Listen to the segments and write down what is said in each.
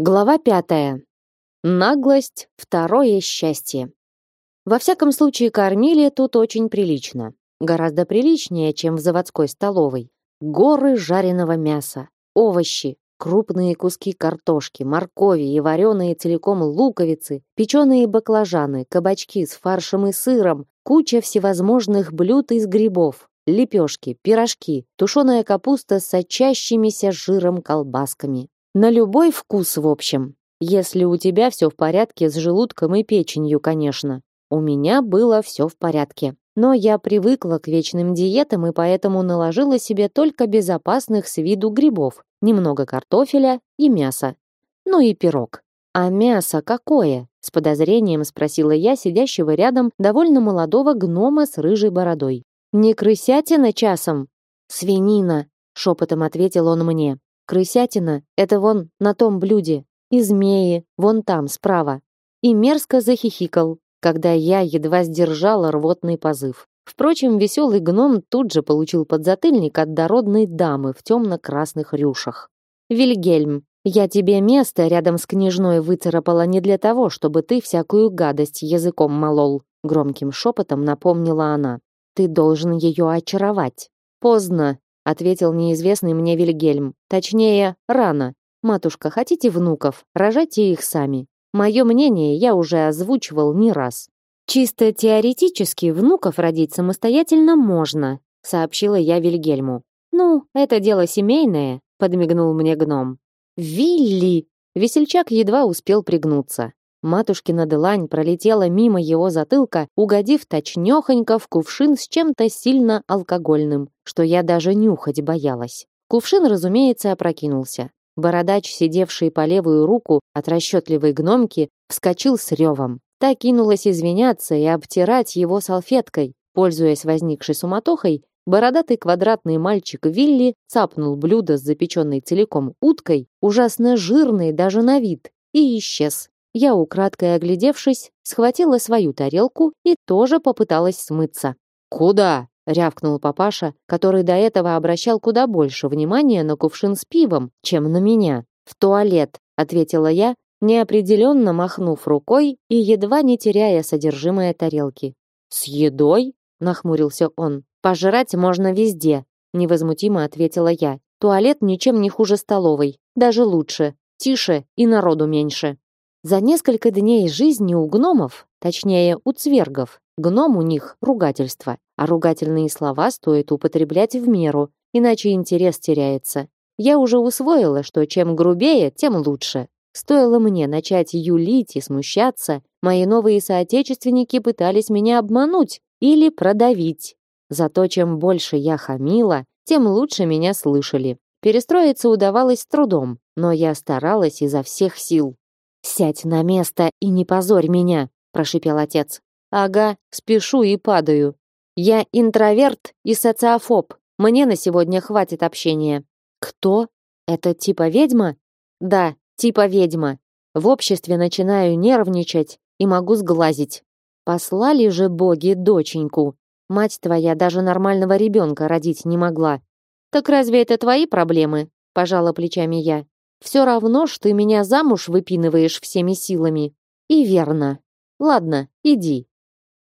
Глава пятая. Наглость второе счастье. Во всяком случае, кормили тут очень прилично. Гораздо приличнее, чем в заводской столовой. Горы жареного мяса, овощи, крупные куски картошки, моркови и вареные целиком луковицы, печеные баклажаны, кабачки с фаршем и сыром, куча всевозможных блюд из грибов, лепешки, пирожки, тушеная капуста с сочащимися жиром колбасками, на любой вкус, в общем. Если у тебя все в порядке с желудком и печенью, конечно. У меня было все в порядке. Но я привыкла к вечным диетам и поэтому наложила себе только безопасных с виду грибов, немного картофеля и мяса. Ну и пирог. А мясо какое? С подозрением спросила я сидящего рядом довольно молодого гнома с рыжей бородой. Не крысятина часом? Свинина, шепотом ответил он мне. Крысятина — это вон на том блюде, и змеи, вон там, справа. И мерзко захихикал, когда я едва сдержала рвотный позыв. Впрочем, веселый гном тут же получил подзатыльник от дородной дамы в темно-красных рюшах. «Вильгельм, я тебе место рядом с княжной выцарапала не для того, чтобы ты всякую гадость языком молол», громким шепотом напомнила она. «Ты должен ее очаровать». «Поздно», ответил неизвестный мне Вильгельм. Точнее, рано. Матушка, хотите внуков? Рожайте их сами. Мое мнение я уже озвучивал не раз. Чисто теоретически внуков родить самостоятельно можно, сообщила я Вильгельму. Ну, это дело семейное, подмигнул мне гном. Вилли! Весельчак едва успел пригнуться. Матушкина длань пролетела мимо его затылка, угодив точнёхонько в кувшин с чем-то сильно алкогольным, что я даже нюхать боялась. Кувшин, разумеется, опрокинулся. Бородач, сидевший по левую руку от расчетливой гномки, вскочил с ревом. Та кинулась извиняться и обтирать его салфеткой. Пользуясь возникшей суматохой, бородатый квадратный мальчик Вилли цапнул блюдо с запеченной целиком уткой, ужасно жирной даже на вид, и исчез. Я, украдкой оглядевшись, схватила свою тарелку и тоже попыталась смыться. «Куда?» — рявкнул папаша, который до этого обращал куда больше внимания на кувшин с пивом, чем на меня. «В туалет», — ответила я, неопределенно махнув рукой и едва не теряя содержимое тарелки. «С едой?» — нахмурился он. «Пожрать можно везде», — невозмутимо ответила я. «Туалет ничем не хуже столовой, даже лучше, тише и народу меньше». За несколько дней жизни у гномов, точнее у цвергов, гном у них ругательство, а ругательные слова стоит употреблять в меру, иначе интерес теряется. Я уже усвоила, что чем грубее, тем лучше. Стоило мне начать юлить и смущаться, мои новые соотечественники пытались меня обмануть или продавить. Зато чем больше я хамила, тем лучше меня слышали. Перестроиться удавалось с трудом, но я старалась изо всех сил. «Сядь на место и не позорь меня», — прошипел отец. «Ага, спешу и падаю. Я интроверт и социофоб. Мне на сегодня хватит общения». «Кто? Это типа ведьма?» «Да, типа ведьма. В обществе начинаю нервничать и могу сглазить. Послали же боги доченьку. Мать твоя даже нормального ребенка родить не могла. Так разве это твои проблемы? Пожала плечами я. Все равно, что ты меня замуж выпинываешь всеми силами. И верно. Ладно, иди.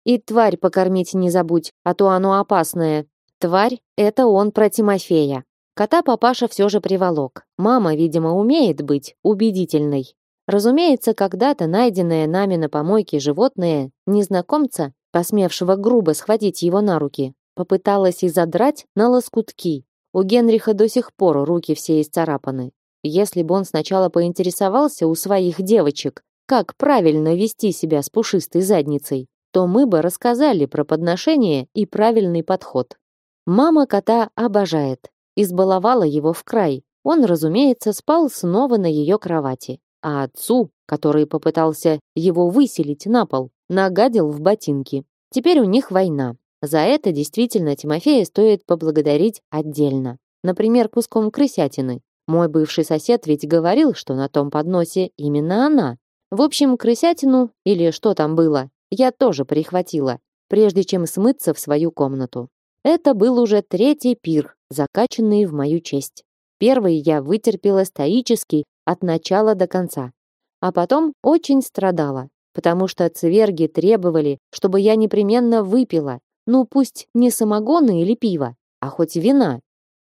И тварь покормить не забудь, а то оно опасное. Тварь — это он про Тимофея. Кота папаша все же приволок. Мама, видимо, умеет быть убедительной. Разумеется, когда-то найденное нами на помойке животное, незнакомца, посмевшего грубо схватить его на руки, попыталась и задрать на лоскутки. У Генриха до сих пор руки все исцарапаны. Если бы он сначала поинтересовался у своих девочек, как правильно вести себя с пушистой задницей, то мы бы рассказали про подношение и правильный подход. Мама кота обожает, избаловала его в край. Он, разумеется, спал снова на ее кровати, а отцу, который попытался его выселить на пол, нагадил в ботинки. Теперь у них война. За это действительно Тимофея стоит поблагодарить отдельно. Например, куском крысятины, мой бывший сосед ведь говорил, что на том подносе именно она. В общем, крысятину, или что там было, я тоже прихватила, прежде чем смыться в свою комнату. Это был уже третий пир, закачанный в мою честь. Первый я вытерпела стоически от начала до конца. А потом очень страдала, потому что цверги требовали, чтобы я непременно выпила, ну пусть не самогона или пиво, а хоть вина.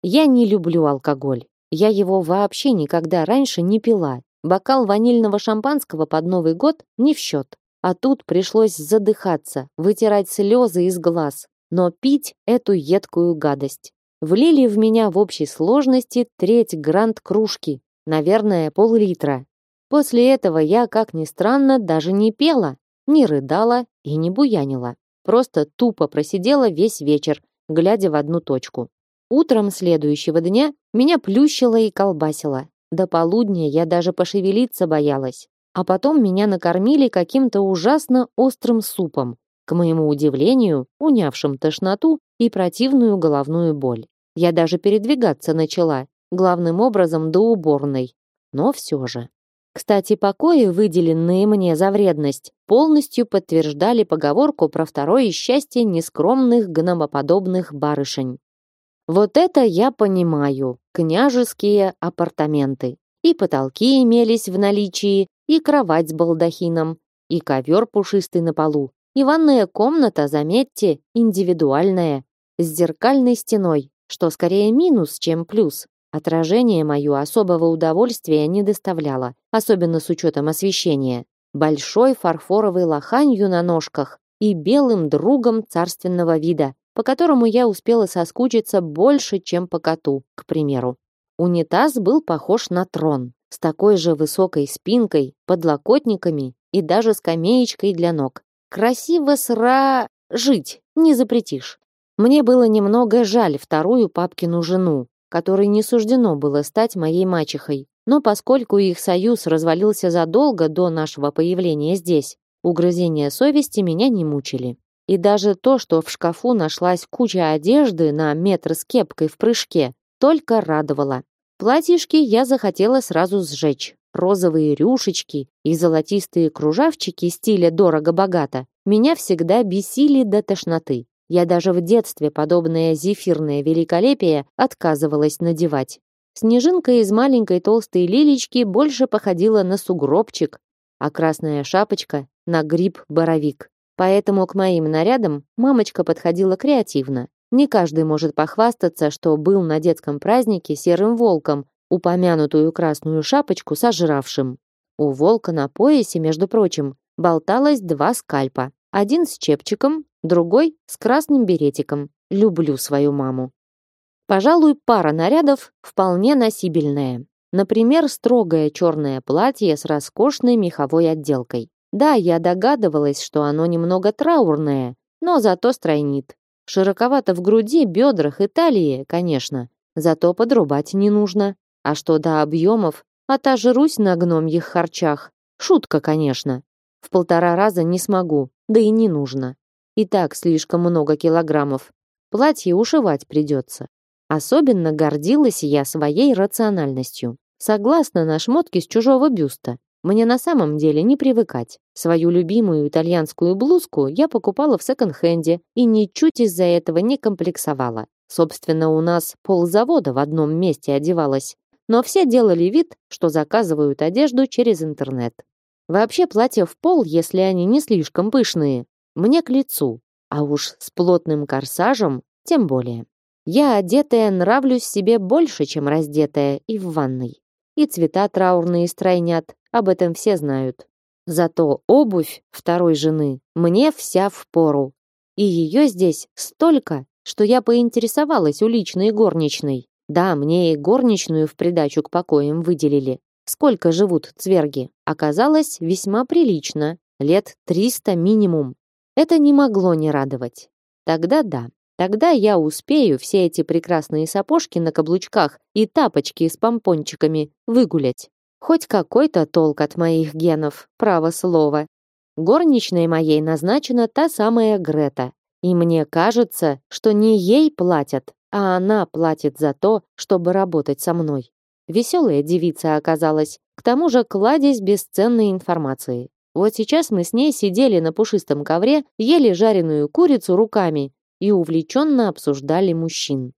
Я не люблю алкоголь. Я его вообще никогда раньше не пила. Бокал ванильного шампанского под Новый год не в счет. А тут пришлось задыхаться, вытирать слезы из глаз, но пить эту едкую гадость. Влили в меня в общей сложности треть грант кружки, наверное, пол-литра. После этого я, как ни странно, даже не пела, не рыдала и не буянила. Просто тупо просидела весь вечер, глядя в одну точку. Утром следующего дня меня плющило и колбасило. До полудня я даже пошевелиться боялась. А потом меня накормили каким-то ужасно острым супом, к моему удивлению, унявшим тошноту и противную головную боль. Я даже передвигаться начала, главным образом до уборной. Но все же. Кстати, покои, выделенные мне за вредность, полностью подтверждали поговорку про второе счастье нескромных гномоподобных барышень. Вот это я понимаю, княжеские апартаменты. И потолки имелись в наличии, и кровать с балдахином, и ковер пушистый на полу, и ванная комната, заметьте, индивидуальная, с зеркальной стеной, что скорее минус, чем плюс. Отражение мое особого удовольствия не доставляло, особенно с учетом освещения. Большой фарфоровой лоханью на ножках и белым другом царственного вида, по которому я успела соскучиться больше, чем по коту, к примеру. Унитаз был похож на трон, с такой же высокой спинкой, подлокотниками и даже скамеечкой для ног. Красиво сра... жить, не запретишь. Мне было немного жаль вторую папкину жену, которой не суждено было стать моей мачехой. Но поскольку их союз развалился задолго до нашего появления здесь, угрызения совести меня не мучили. И даже то, что в шкафу нашлась куча одежды на метр с кепкой в прыжке, только радовало. Платьишки я захотела сразу сжечь розовые рюшечки и золотистые кружавчики стиля дорого-богато меня всегда бесили до тошноты. Я даже в детстве подобное зефирное великолепие отказывалась надевать. Снежинка из маленькой толстой лилечки больше походила на сугробчик, а красная шапочка — на гриб-боровик. Поэтому к моим нарядам мамочка подходила креативно. Не каждый может похвастаться, что был на детском празднике серым волком, упомянутую красную шапочку сожравшим. У волка на поясе, между прочим, болталось два скальпа. Один с чепчиком, другой с красным беретиком. Люблю свою маму. Пожалуй, пара нарядов вполне носибельная. Например, строгое черное платье с роскошной меховой отделкой. Да, я догадывалась, что оно немного траурное, но зато стройнит. Широковато в груди, бедрах и талии, конечно, зато подрубать не нужно. А что до объемов, отожрусь на гномьих харчах. Шутка, конечно. В полтора раза не смогу, да и не нужно. И так слишком много килограммов. Платье ушивать придется. Особенно гордилась я своей рациональностью. Согласно на шмотки с чужого бюста. Мне на самом деле не привыкать. Свою любимую итальянскую блузку я покупала в секонд-хенде и ничуть из-за этого не комплексовала. Собственно, у нас ползавода в одном месте одевалось но все делали вид, что заказывают одежду через интернет. Вообще платья в пол, если они не слишком пышные, мне к лицу, а уж с плотным корсажем тем более. Я одетая нравлюсь себе больше, чем раздетая и в ванной. И цвета траурные стройнят, об этом все знают. Зато обувь второй жены мне вся в пору. И ее здесь столько, что я поинтересовалась у личной горничной. Да, мне и горничную в придачу к покоям выделили. Сколько живут цверги? Оказалось, весьма прилично. Лет триста минимум. Это не могло не радовать. Тогда да. Тогда я успею все эти прекрасные сапожки на каблучках и тапочки с помпончиками выгулять. Хоть какой-то толк от моих генов, право слово. Горничной моей назначена та самая Грета. И мне кажется, что не ей платят, а она платит за то, чтобы работать со мной. Веселая девица оказалась, к тому же кладезь бесценной информации. Вот сейчас мы с ней сидели на пушистом ковре, ели жареную курицу руками и увлеченно обсуждали мужчин.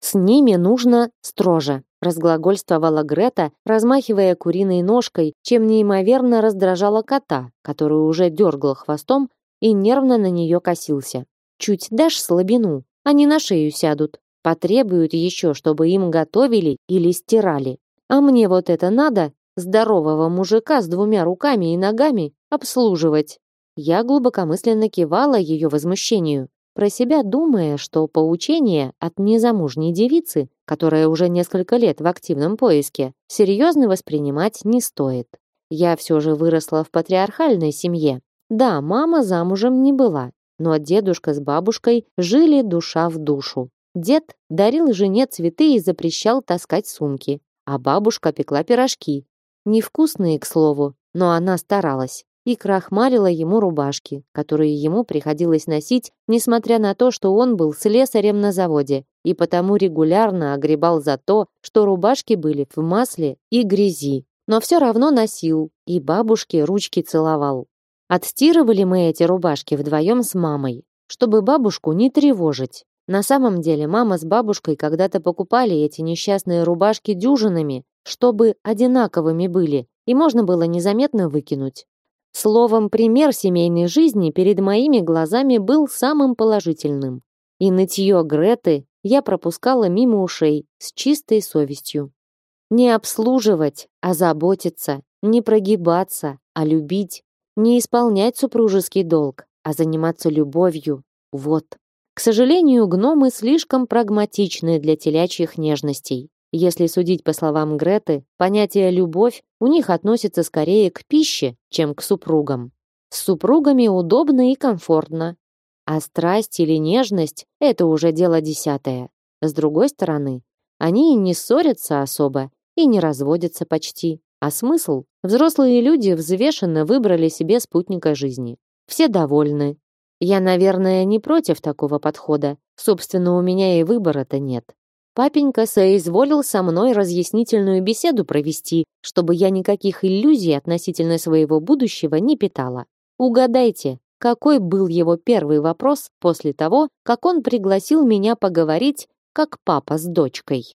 С ними нужно строже. разглагольствовала Грета, размахивая куриной ножкой, чем неимоверно раздражала кота, который уже дергал хвостом и нервно на нее косился. Чуть дашь слабину, они на шею сядут, потребуют еще, чтобы им готовили или стирали. А мне вот это надо, здорового мужика с двумя руками и ногами, обслуживать. Я глубокомысленно кивала ее возмущению, про себя думая, что поучение от незамужней девицы, которая уже несколько лет в активном поиске, серьезно воспринимать не стоит. Я все же выросла в патриархальной семье. Да, мама замужем не была, но дедушка с бабушкой жили душа в душу. Дед дарил жене цветы и запрещал таскать сумки, а бабушка пекла пирожки. Невкусные, к слову, но она старалась и крахмалила ему рубашки, которые ему приходилось носить, несмотря на то, что он был слесарем на заводе и потому регулярно огребал за то, что рубашки были в масле и грязи. Но все равно носил и бабушке ручки целовал. Отстирывали мы эти рубашки вдвоем с мамой, чтобы бабушку не тревожить. На самом деле мама с бабушкой когда-то покупали эти несчастные рубашки дюжинами, чтобы одинаковыми были, и можно было незаметно выкинуть. Словом, пример семейной жизни перед моими глазами был самым положительным. И нытье Греты я пропускала мимо ушей с чистой совестью. Не обслуживать, а заботиться, не прогибаться, а любить, не исполнять супружеский долг, а заниматься любовью. Вот. К сожалению, гномы слишком прагматичны для телячьих нежностей. Если судить по словам Греты, понятие «любовь» у них относится скорее к пище, чем к супругам. С супругами удобно и комфортно. А страсть или нежность – это уже дело десятое. С другой стороны, они не ссорятся особо и не разводятся почти. А смысл? Взрослые люди взвешенно выбрали себе спутника жизни. Все довольны. Я, наверное, не против такого подхода. Собственно, у меня и выбора-то нет. Папенька соизволил со мной разъяснительную беседу провести, чтобы я никаких иллюзий относительно своего будущего не питала. Угадайте, какой был его первый вопрос после того, как он пригласил меня поговорить, как папа с дочкой.